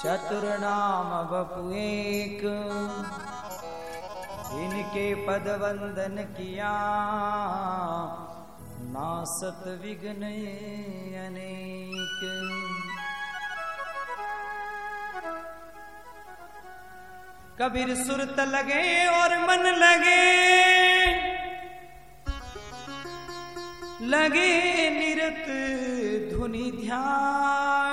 चतुर नाम बपु एक इनके पद वंदन किया। नासत विघ्न अनेक। कबीर सुरत लगे और मन लगे। लगे निरत धुनि ध्यान।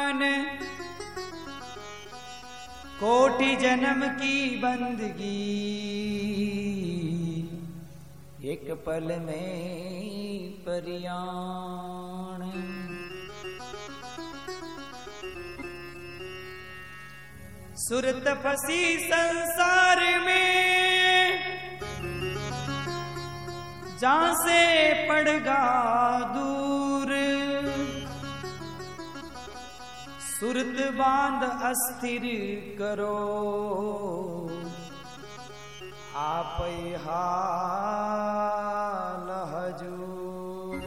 कोटि जन्म की बंदगी। एक पल में परियाण। सुरत फसी संसार में, जहाँ से पड़गा दूर। सुरत बांध अस्थिर करो। आप हजूर।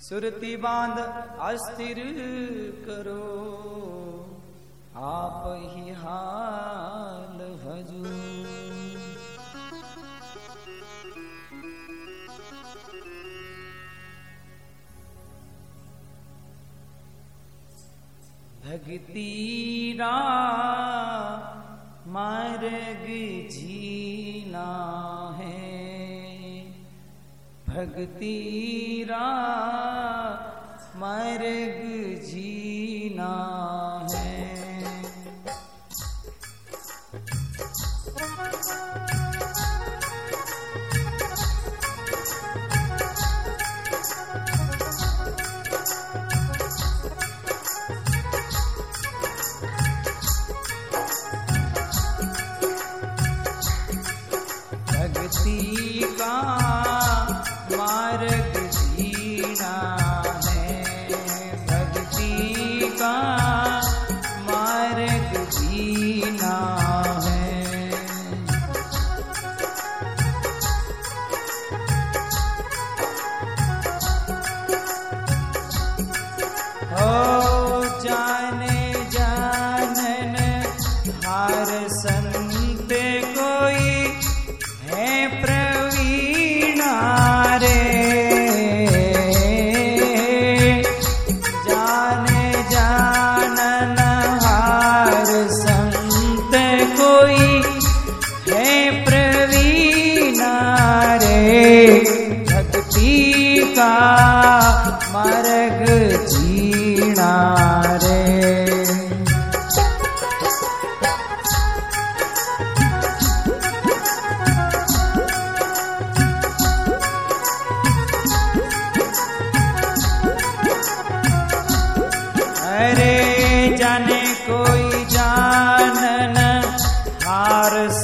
सुरती बांध अस्थिर करो। आप ही हाल भक्ति रा मार्ग जीना है। भक्ति रा मार्ग जीना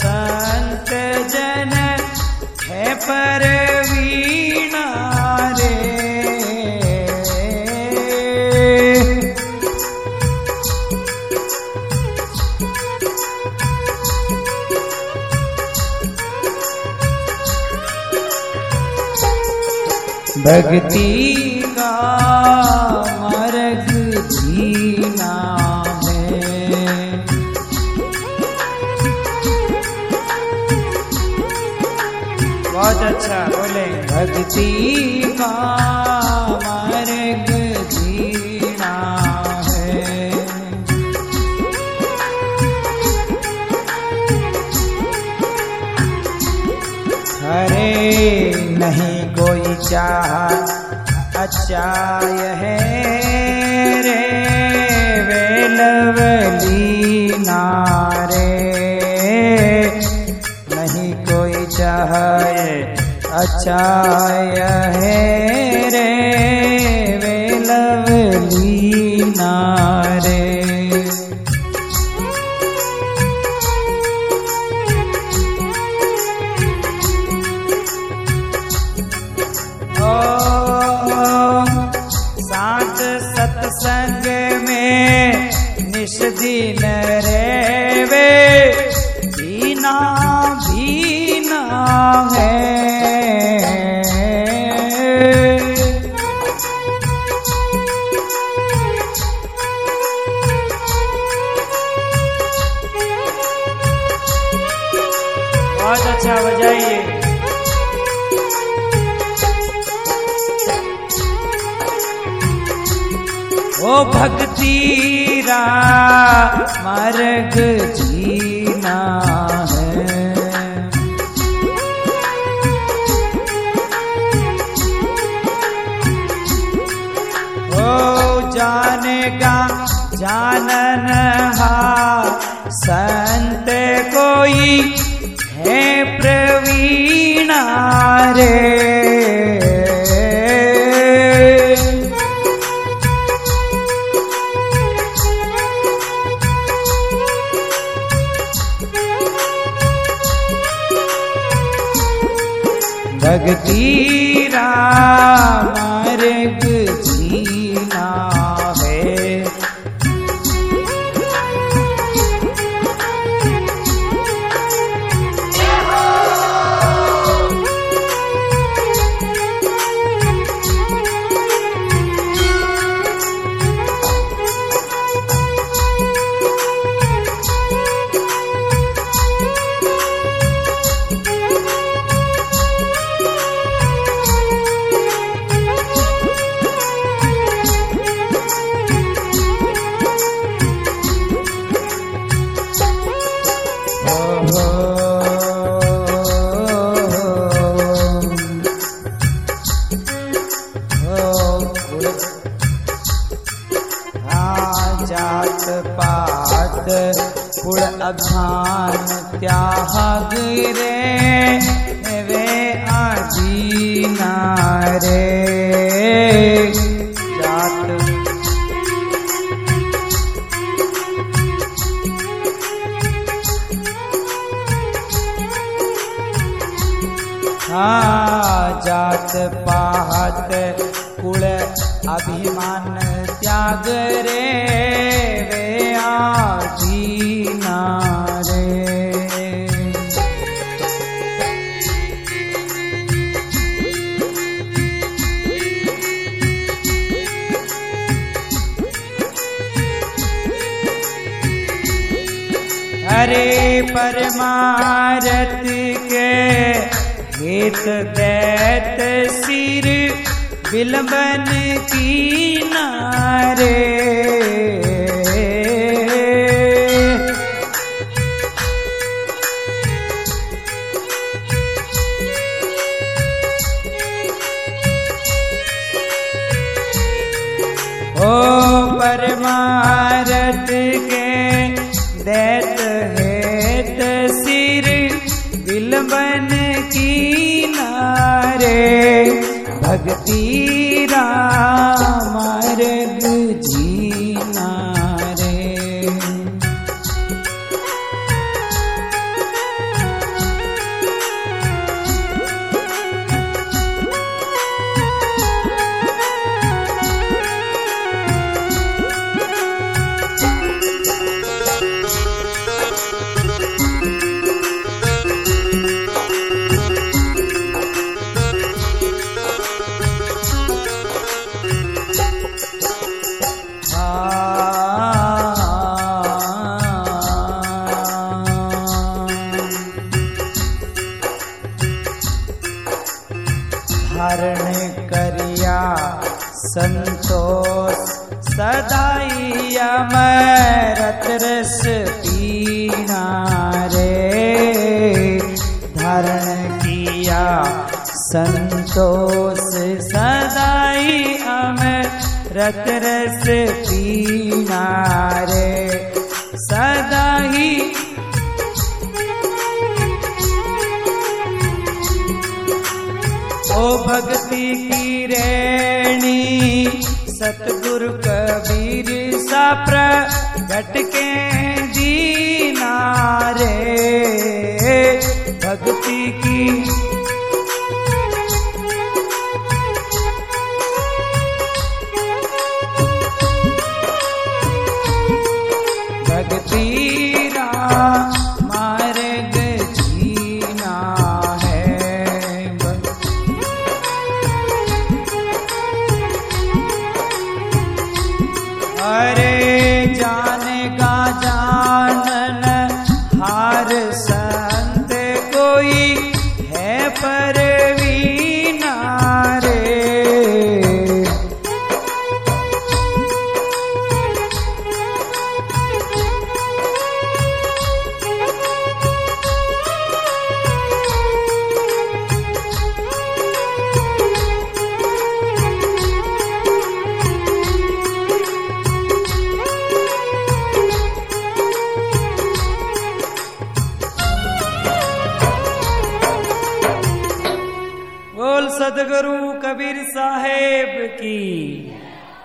संत जन है पर वीणा रे भक्ति का मार्ग जीना। बहुत अच्छा बोले। भक्ति का मार्ग जीना है। अरे नहीं कोई चाह अच्छा यह रे, वेलवली नारे। अच्छा यह रे वेलवली नारे। ओ साथ सत्संग में निष बहुत अच्छा बजाइए। ओ भक्ति रा मार्ग जीना है। भक्ति जात पात कुल अभान त्याग रे वे आजीना रे जात। हाँ जात पात कुल अभिमान त्याग रे वे आजीना रे। हरे परमारत के गीत दैत सिर विलंबन की नारे। ओ परमारत के दैत हेत सिर विलंबन भक्ति रामार्ग रस पीना रे किया संतोष सदाई अमरत रस पीना रे सदा ही ओ भक्ति की रेणी, सतगुरु कबीर सा प्रगट के रे भक्ति की